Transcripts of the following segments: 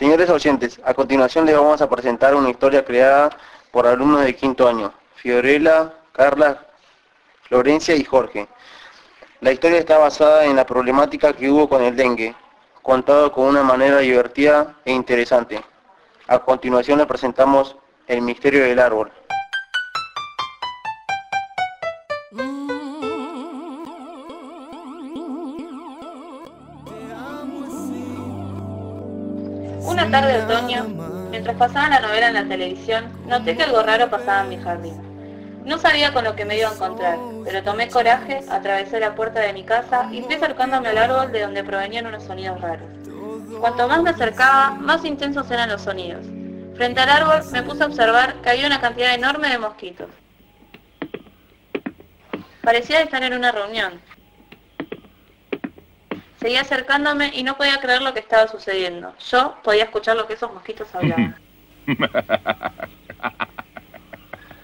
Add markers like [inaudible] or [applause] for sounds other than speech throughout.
Señores oyentes, a continuación les vamos a presentar una historia creada por alumnos de quinto año, Fiorella, Carla, Florencia y Jorge. La historia está basada en la problemática que hubo con el dengue, contado con una manera divertida e interesante. A continuación le presentamos El misterio del árbol. Una tarde de otoño, mientras pasaba la novela en la televisión, noté que algo raro pasaba en mi jardín. No sabía con lo que me iba a encontrar, pero tomé coraje, atravesé la puerta de mi casa y fui acercándome al árbol de donde provenían unos sonidos raros. Cuanto más me acercaba, más intensos eran los sonidos. Frente al árbol me puse a observar que había una cantidad enorme de mosquitos. Parecía estar en una reunión. Seguía acercándome y no podía creer lo que estaba sucediendo. Yo podía escuchar lo que esos mosquitos hablaban. [laughs]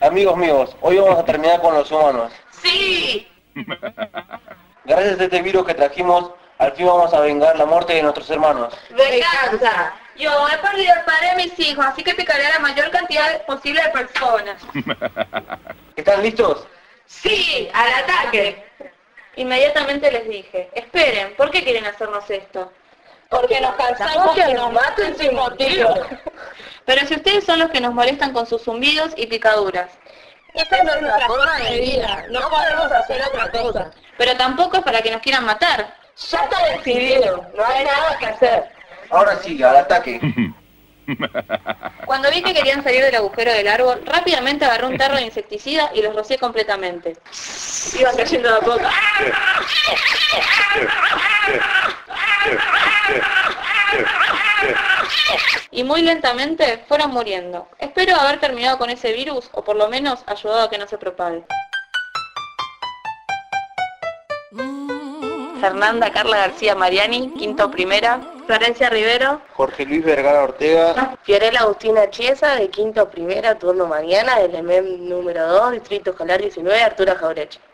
Amigos míos, hoy vamos a terminar con los humanos. ¡Sí! [laughs] Gracias a este virus que trajimos, al fin vamos a vengar la muerte de nuestros hermanos. ¡Venganza! Yo he perdido el padre de mis hijos, así que picaré a la mayor cantidad posible de personas. [laughs] ¿Están listos? ¡Sí! ¡Al ataque! Inmediatamente les dije, esperen, ¿por qué quieren hacernos esto? Porque nos cansamos que nos maten sin motivo. [laughs] Pero si ustedes son los que nos molestan con sus zumbidos y picaduras. Esta es nuestra forma de vida, no podemos hacer otra cosa. Pero tampoco es para que nos quieran matar. Ya está decidido, no hay nada que hacer. Ahora sí, al ataque. [laughs] [laughs] Cuando vi que querían salir del agujero del árbol, rápidamente agarré un tarro de insecticida y los rocié completamente. Iban cayendo de a poco. Y muy lentamente fueron muriendo. Espero haber terminado con ese virus o por lo menos ayudado a que no se propague. Fernanda Carla García Mariani, quinto primera. Florencia Rivero. Jorge Luis Vergara Ortega. Fiorella Agustina Chiesa, de quinto primera, turno mañana, del EMEM número 2, Distrito Escolar 19, Arturo Jaureche.